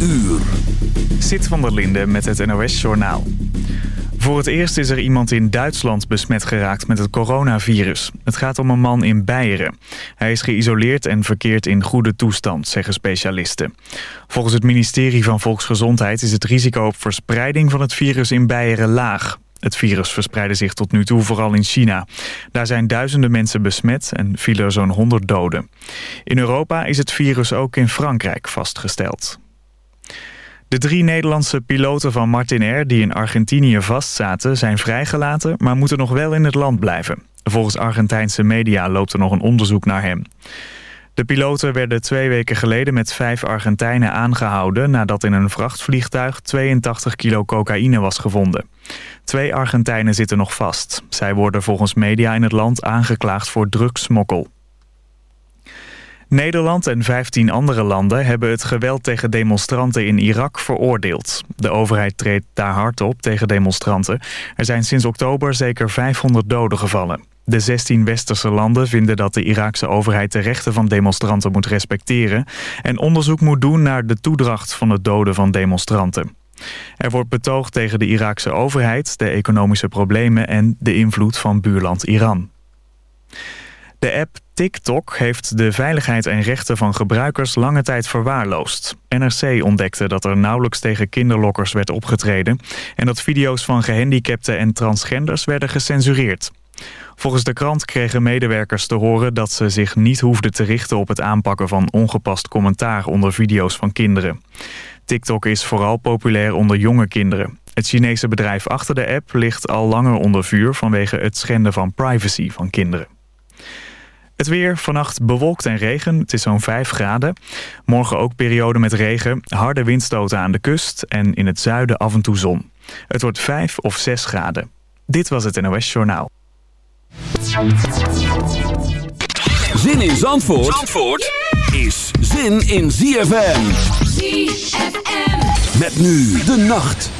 uur. Zit van der Linde met het NOS-journaal. Voor het eerst is er iemand in Duitsland besmet geraakt met het coronavirus. Het gaat om een man in Beieren. Hij is geïsoleerd en verkeert in goede toestand, zeggen specialisten. Volgens het ministerie van Volksgezondheid is het risico op verspreiding van het virus in Beieren laag. Het virus verspreidde zich tot nu toe vooral in China. Daar zijn duizenden mensen besmet en vielen er zo'n 100 doden. In Europa is het virus ook in Frankrijk vastgesteld. De drie Nederlandse piloten van Martin Air die in Argentinië vastzaten... zijn vrijgelaten, maar moeten nog wel in het land blijven. Volgens Argentijnse media loopt er nog een onderzoek naar hem. De piloten werden twee weken geleden met vijf Argentijnen aangehouden... nadat in een vrachtvliegtuig 82 kilo cocaïne was gevonden. Twee Argentijnen zitten nog vast. Zij worden volgens media in het land aangeklaagd voor drugsmokkel. Nederland en 15 andere landen hebben het geweld tegen demonstranten in Irak veroordeeld. De overheid treedt daar hard op tegen demonstranten. Er zijn sinds oktober zeker 500 doden gevallen. De 16 westerse landen vinden dat de Iraakse overheid de rechten van demonstranten moet respecteren... en onderzoek moet doen naar de toedracht van het doden van demonstranten. Er wordt betoogd tegen de Iraakse overheid, de economische problemen en de invloed van buurland Iran. De app TikTok heeft de veiligheid en rechten van gebruikers lange tijd verwaarloosd. NRC ontdekte dat er nauwelijks tegen kinderlokkers werd opgetreden... en dat video's van gehandicapten en transgenders werden gecensureerd. Volgens de krant kregen medewerkers te horen dat ze zich niet hoefden te richten op het aanpakken van ongepast commentaar onder video's van kinderen. TikTok is vooral populair onder jonge kinderen. Het Chinese bedrijf achter de app ligt al langer onder vuur vanwege het schenden van privacy van kinderen. Het weer, vannacht bewolkt en regen. Het is zo'n 5 graden. Morgen ook periode met regen. Harde windstoten aan de kust. En in het zuiden af en toe zon. Het wordt 5 of 6 graden. Dit was het NOS Journaal. Zin in Zandvoort, Zandvoort is zin in ZFM. ZFM. Met nu de nacht.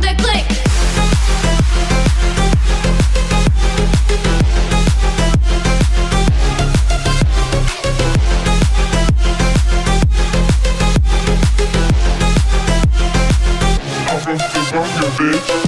The click. bitch.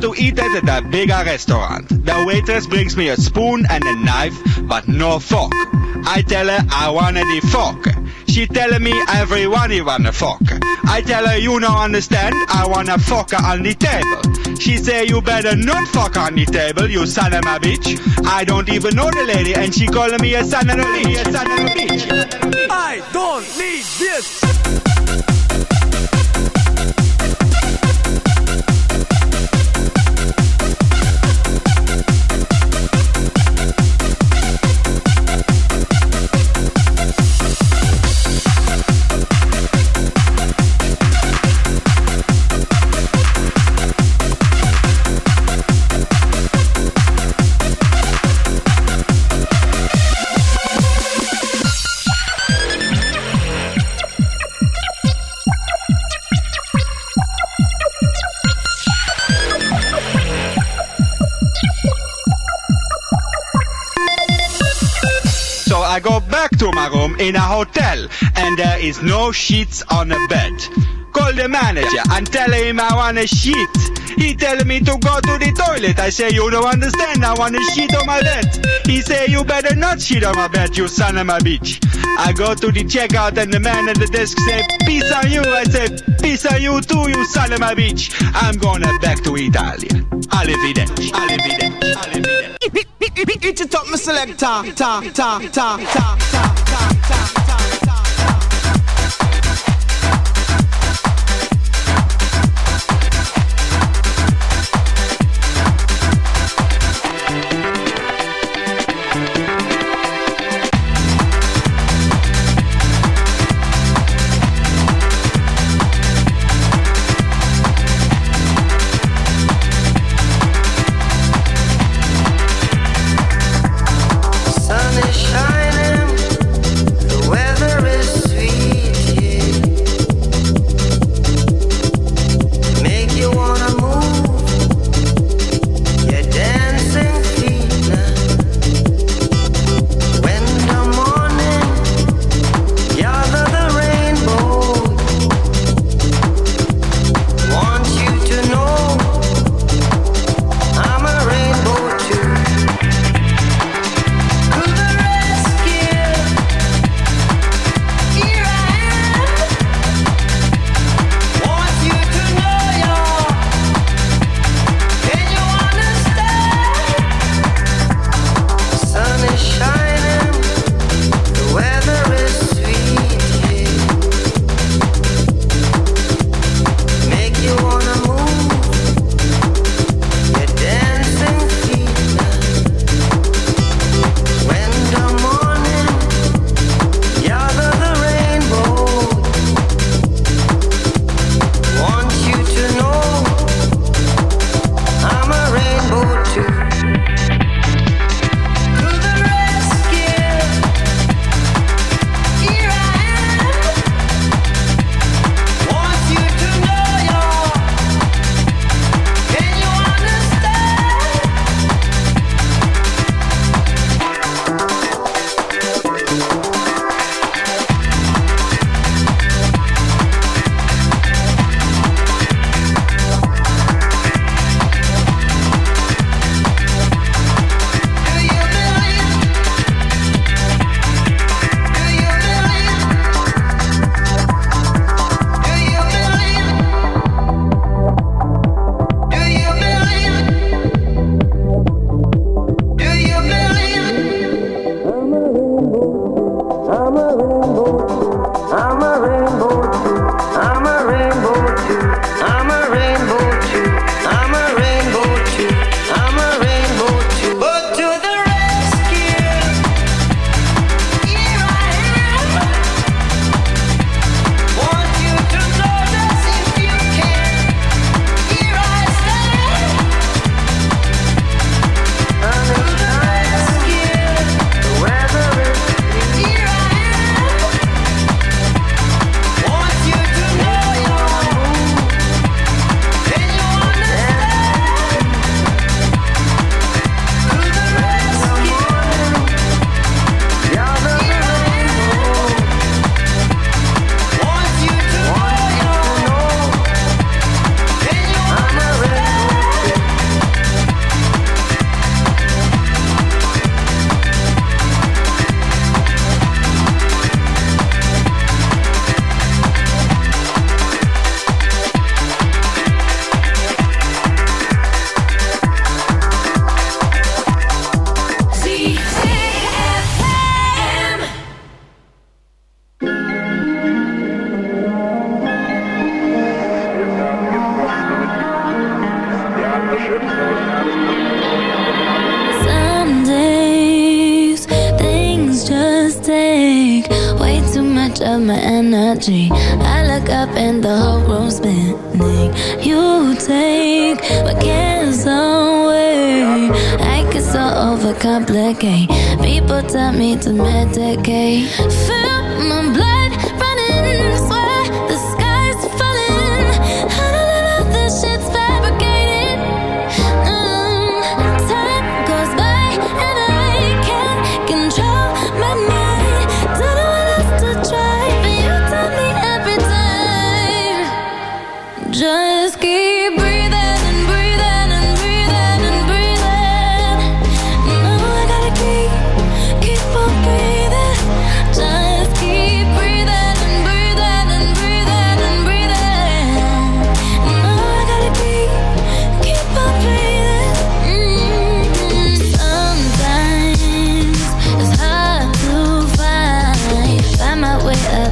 To eat at the bigger restaurant. The waitress brings me a spoon and a knife, but no fork. I tell her I want the fork. She telling me everyone you want a fork. I tell her you don't understand, I want a fork on the table. She say you better not fuck on the table, you son of a bitch. I don't even know the lady, and she calling me a son of a bitch. A son of a bitch. I don't need this. To my room in a hotel, and there is no sheets on the bed. Call the manager and tell him I want a sheet. He telling me to go to the toilet. I say, you don't understand. I wanna shit on my bed. He say, you better not shit on my bed, you son of a bitch. I go to the checkout and the man at the desk say, peace on you. I say, peace on you too, you son of a bitch. I'm gonna back to Italy. Arrivederci. Arrivederci. Arrivederci. It's a top selector. Ta, ta, ta, ta, ta, ta, ta, ta.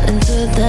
Into the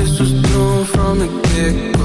this was new from the get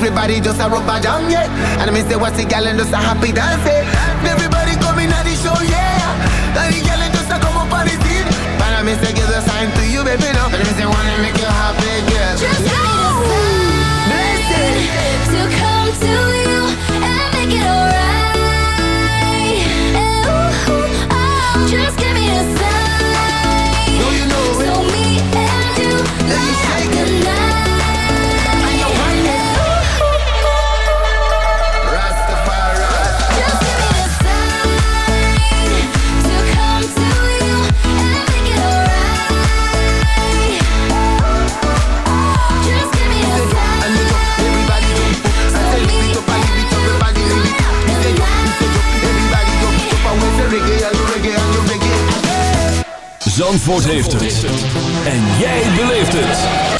Everybody just a rubber jam, yeah. And I mean say what's the gal and just a happy dance, yeah. Everybody coming at the show, yeah. And the gal and just a come up on the scene. But I mean say give the sign to you, baby, no. And I mean say wanna make you happy. Antwoord heeft het. En jij beleeft het.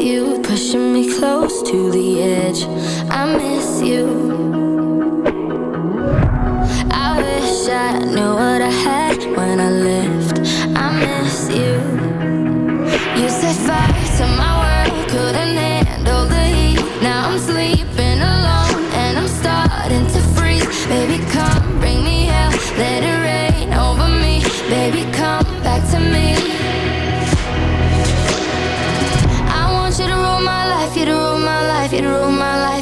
You, pushing me close to the edge. I miss you. I wish I knew what I had when I left. I miss you. You set fire to my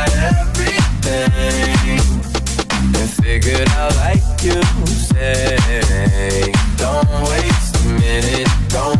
got everything and figured out like you say. Don't waste a minute. Don't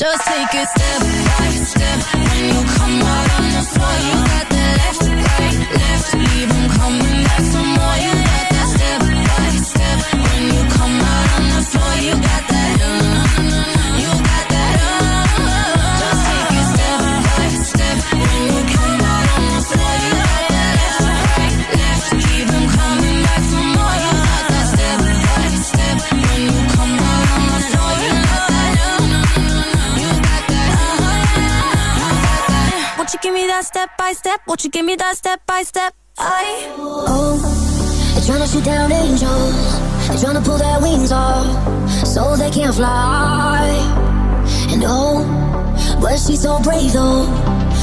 Just take a step by step. Won't you give me that step by step? Won't you give me that step by step? I oh, they're trying to shoot down angels, They're trying to pull their wings off so they can't fly. And oh, but she's so brave though,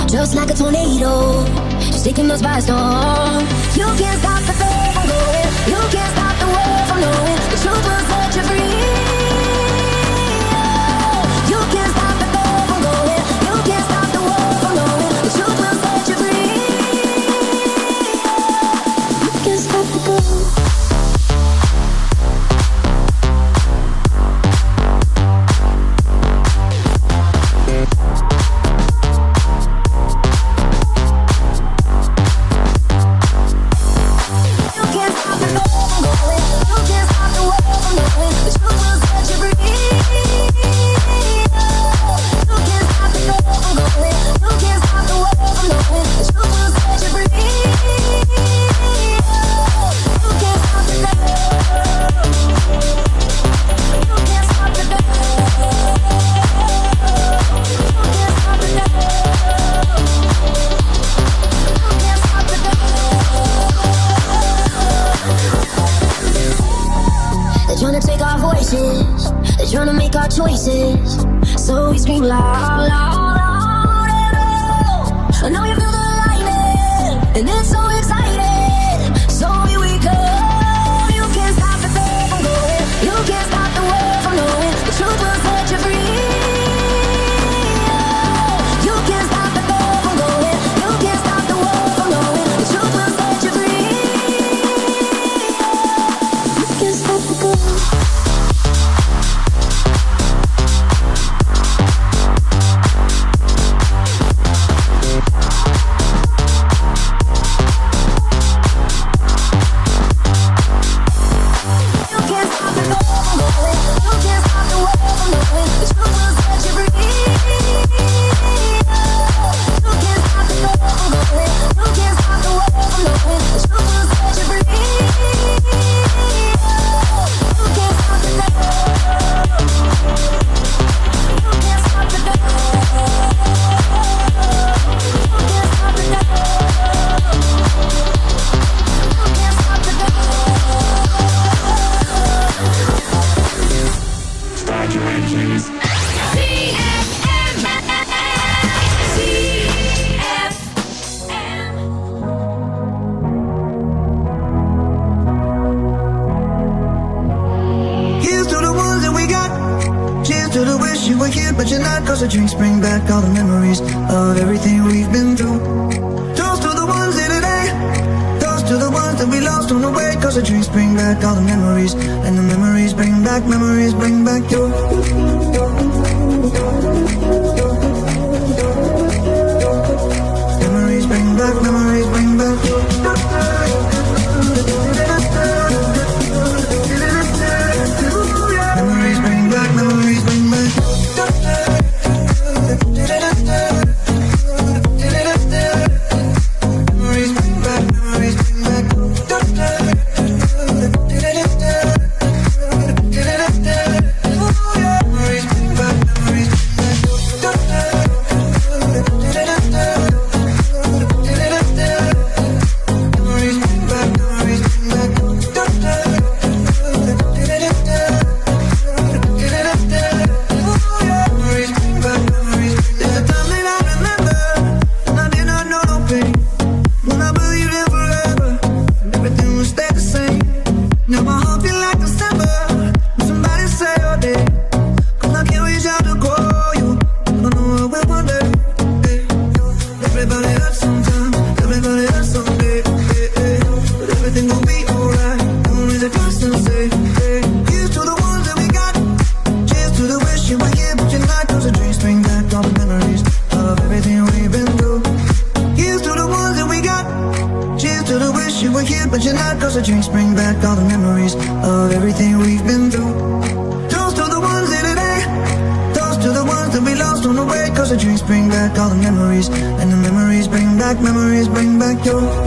just like a tornado, she's taking us by storm. You can't stop the thing from going. You can't stop the world from knowing the truth was there. the drinks bring back all the memories of everything we've been through. Toast to the ones in today, eh? toast to the ones that we lost on the way. Cause the drinks bring back all the memories, and the memories bring back memories, bring back your.